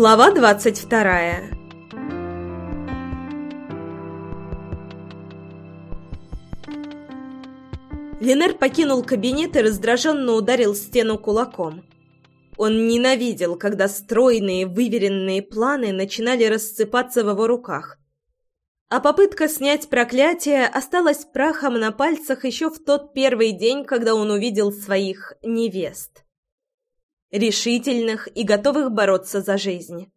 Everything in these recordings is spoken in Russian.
Глава двадцать вторая Ленер покинул кабинет и раздраженно ударил стену кулаком. Он ненавидел, когда стройные, выверенные планы начинали рассыпаться в его руках. А попытка снять проклятие осталась прахом на пальцах еще в тот первый день, когда он увидел своих невест. Решительных и готовых бороться за жизнь.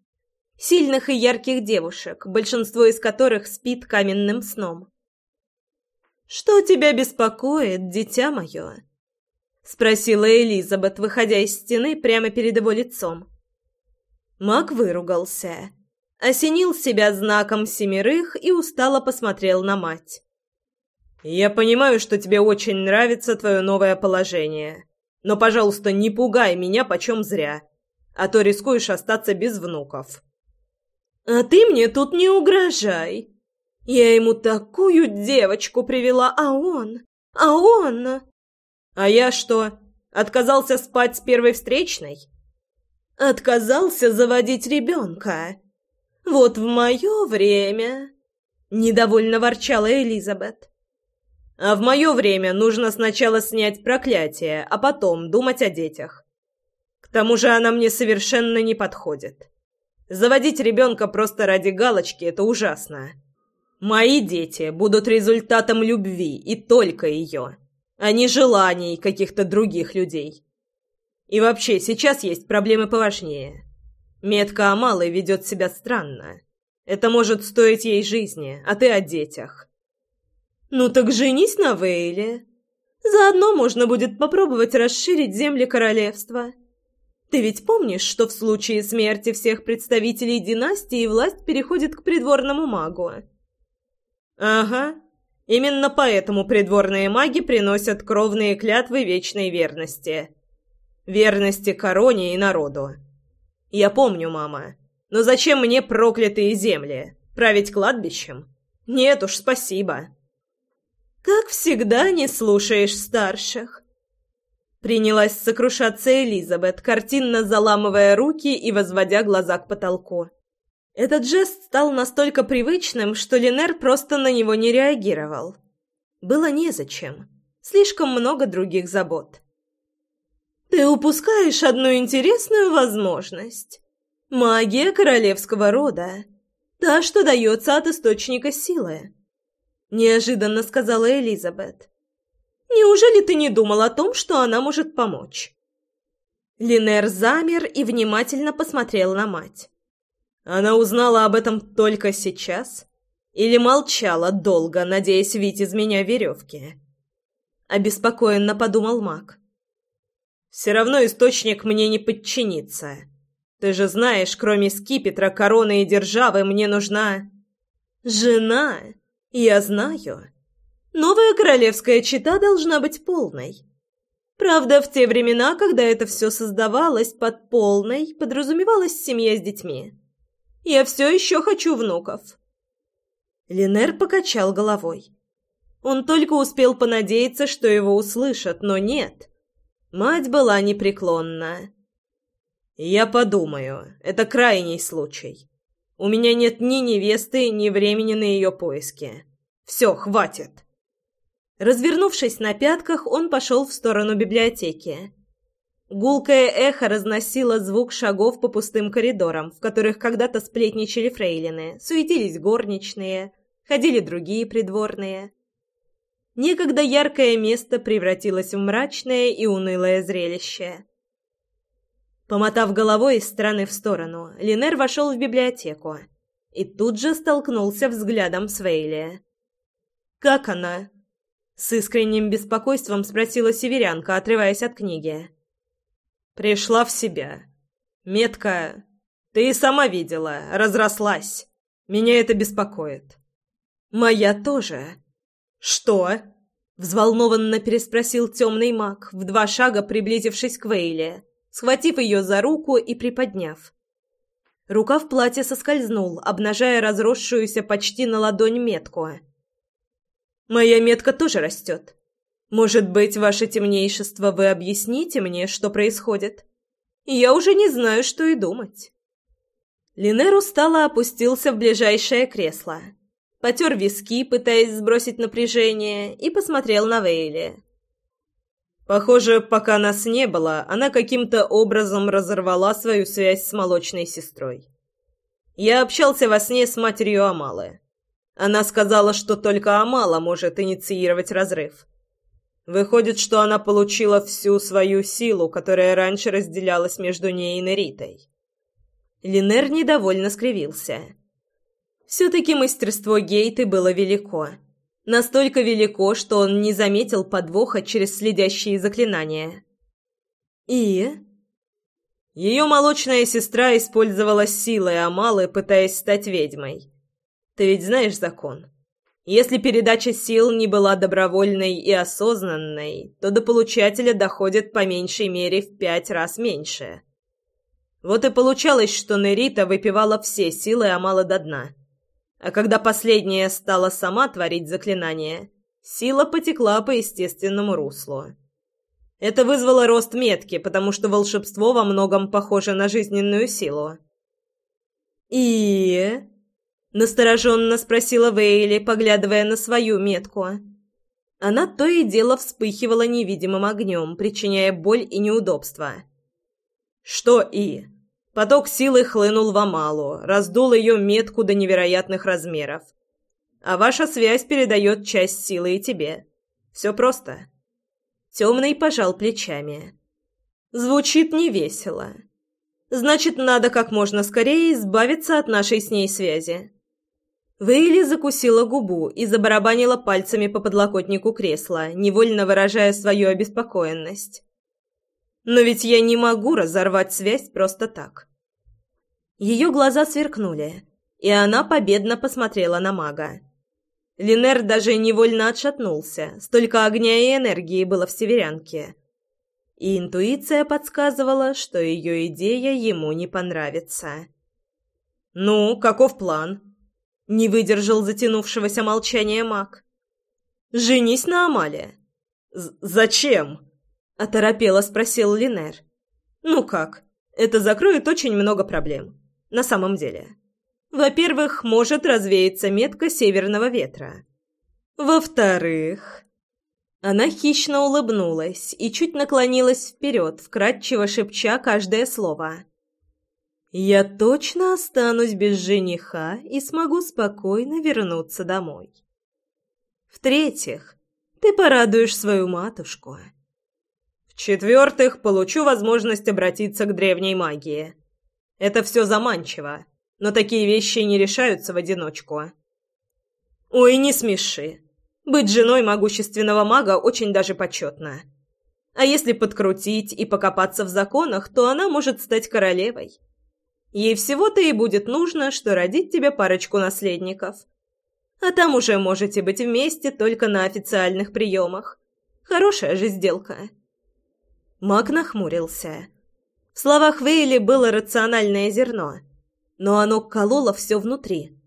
Сильных и ярких девушек, большинство из которых спит каменным сном. «Что тебя беспокоит, дитя мое?» — спросила Элизабет, выходя из стены прямо перед его лицом. Маг выругался, осенил себя знаком семерых и устало посмотрел на мать. «Я понимаю, что тебе очень нравится твое новое положение, но, пожалуйста, не пугай меня почем зря, а то рискуешь остаться без внуков». «А ты мне тут не угрожай!» Я ему такую девочку привела, а он... А он... А я что, отказался спать с первой встречной? Отказался заводить ребенка. Вот в мое время... Недовольно ворчала Элизабет. А в мое время нужно сначала снять проклятие, а потом думать о детях. К тому же она мне совершенно не подходит. Заводить ребенка просто ради галочки – это ужасно. Мои дети будут результатом любви и только ее, а не желаний каких-то других людей. И вообще, сейчас есть проблемы поважнее. Метка Амалы ведет себя странно. Это может стоить ей жизни, а ты о детях. Ну так женись на Вейле. Заодно можно будет попробовать расширить земли королевства. Ты ведь помнишь, что в случае смерти всех представителей династии власть переходит к придворному магу? Ага. Именно поэтому придворные маги приносят кровные клятвы вечной верности. Верности короне и народу. Я помню, мама. Но зачем мне проклятые земли? Править кладбищем? Нет уж, спасибо. Как всегда не слушаешь старших. Принялась сокрушаться Элизабет, картинно заламывая руки и возводя глаза к потолку. Этот жест стал настолько привычным, что Линер просто на него не реагировал. Было незачем. Слишком много других забот. «Ты упускаешь одну интересную возможность. Магия королевского рода. Та, что дается от источника силы», — неожиданно сказала Элизабет. «Неужели ты не думал о том, что она может помочь?» Линер замер и внимательно посмотрел на мать. Она узнала об этом только сейчас? Или молчала долго, надеясь вить из меня веревки? Обеспокоенно подумал маг. Все равно источник мне не подчинится. Ты же знаешь, кроме скипетра, короны и державы, мне нужна... Жена. Я знаю. Новая королевская чита должна быть полной. Правда, в те времена, когда это все создавалось под полной, подразумевалась семья с детьми. Я все еще хочу внуков». Линер покачал головой. Он только успел понадеяться, что его услышат, но нет. Мать была непреклонна. «Я подумаю. Это крайний случай. У меня нет ни невесты, ни времени на ее поиски. Все, хватит». Развернувшись на пятках, он пошел в сторону библиотеки. Гулкое эхо разносило звук шагов по пустым коридорам, в которых когда-то сплетничали фрейлины, суетились горничные, ходили другие придворные. Некогда яркое место превратилось в мрачное и унылое зрелище. Помотав головой из стороны в сторону, Линер вошел в библиотеку и тут же столкнулся взглядом с Вейли. «Как она?» — с искренним беспокойством спросила северянка, отрываясь от книги. Пришла в себя. Метка, ты и сама видела, разрослась. Меня это беспокоит. Моя тоже. Что? Взволнованно переспросил темный маг, в два шага приблизившись к Вейле, схватив ее за руку и приподняв. Рука в платье соскользнул, обнажая разросшуюся почти на ладонь метку. «Моя метка тоже растет. Может быть, ваше темнейшество, вы объясните мне, что происходит? Я уже не знаю, что и думать. Линер устало опустился в ближайшее кресло, потер виски, пытаясь сбросить напряжение, и посмотрел на Вейли. Похоже, пока нас не было, она каким-то образом разорвала свою связь с молочной сестрой. Я общался во сне с матерью Амалы. Она сказала, что только Амала может инициировать разрыв. Выходит, что она получила всю свою силу, которая раньше разделялась между ней и Неритой. Линер недовольно скривился. Все-таки мастерство Гейты было велико. Настолько велико, что он не заметил подвоха через следящие заклинания. И... Ее молочная сестра использовала силы Амалы, пытаясь стать ведьмой. Ты ведь знаешь закон. Если передача сил не была добровольной и осознанной, то до получателя доходит по меньшей мере в пять раз меньше. Вот и получалось, что Нерита выпивала все силы Амала до дна. А когда последняя стала сама творить заклинание, сила потекла по естественному руслу. Это вызвало рост метки, потому что волшебство во многом похоже на жизненную силу. «И...» Настороженно спросила Вейли, поглядывая на свою метку. Она то и дело вспыхивала невидимым огнем, причиняя боль и неудобства. «Что и?» Поток силы хлынул в Амалу, раздул ее метку до невероятных размеров. А ваша связь передает часть силы и тебе. Все просто. Темный пожал плечами. Звучит невесело. Значит, надо как можно скорее избавиться от нашей с ней связи. Вейли закусила губу и забарабанила пальцами по подлокотнику кресла, невольно выражая свою обеспокоенность. «Но ведь я не могу разорвать связь просто так». Ее глаза сверкнули, и она победно посмотрела на мага. Линер даже невольно отшатнулся, столько огня и энергии было в северянке. И интуиция подсказывала, что ее идея ему не понравится. «Ну, каков план?» Не выдержал затянувшегося молчания маг. «Женись на Амале». «Зачем?» — оторопело спросил Линер. «Ну как? Это закроет очень много проблем. На самом деле. Во-первых, может развеяться метка северного ветра. Во-вторых...» Она хищно улыбнулась и чуть наклонилась вперед, вкрадчиво шепча каждое слово. Я точно останусь без жениха и смогу спокойно вернуться домой. В-третьих, ты порадуешь свою матушку. В-четвертых, получу возможность обратиться к древней магии. Это все заманчиво, но такие вещи не решаются в одиночку. Ой, не смеши. Быть женой могущественного мага очень даже почетно. А если подкрутить и покопаться в законах, то она может стать королевой. Ей всего-то и будет нужно, что родить тебе парочку наследников. А там уже можете быть вместе только на официальных приемах. Хорошая же сделка». Мак нахмурился. В словах Вейли было рациональное зерно, но оно кололо все внутри.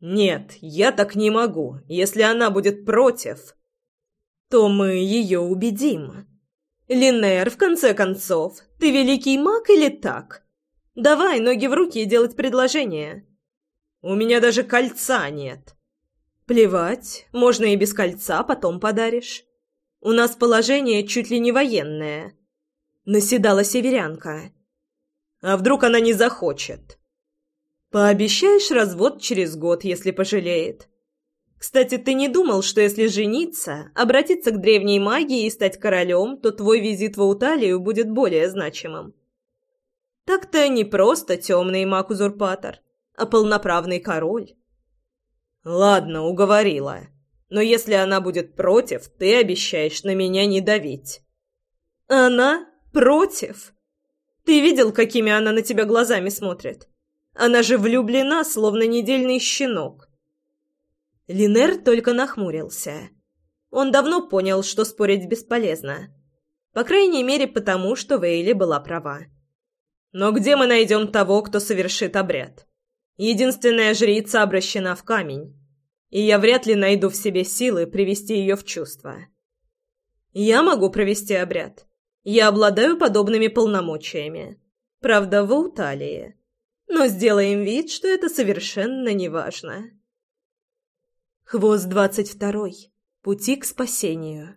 «Нет, я так не могу. Если она будет против, то мы ее убедим. Линнер, в конце концов, ты великий маг или так?» Давай, ноги в руки и делать предложение. У меня даже кольца нет. Плевать, можно и без кольца, потом подаришь. У нас положение чуть ли не военное. Наседала северянка. А вдруг она не захочет? Пообещаешь развод через год, если пожалеет. Кстати, ты не думал, что если жениться, обратиться к древней магии и стать королем, то твой визит в Ауталию будет более значимым? Так-то не просто темный маг-узурпатор, а полноправный король. Ладно, уговорила. Но если она будет против, ты обещаешь на меня не давить. Она против? Ты видел, какими она на тебя глазами смотрит? Она же влюблена, словно недельный щенок. Линер только нахмурился. Он давно понял, что спорить бесполезно. По крайней мере, потому что Вейли была права. Но где мы найдем того, кто совершит обряд? Единственная жрица обращена в камень, и я вряд ли найду в себе силы привести ее в чувство. Я могу провести обряд. Я обладаю подобными полномочиями. Правда, в Ауталии. но сделаем вид, что это совершенно неважно. Хвост двадцать второй. Пути к спасению.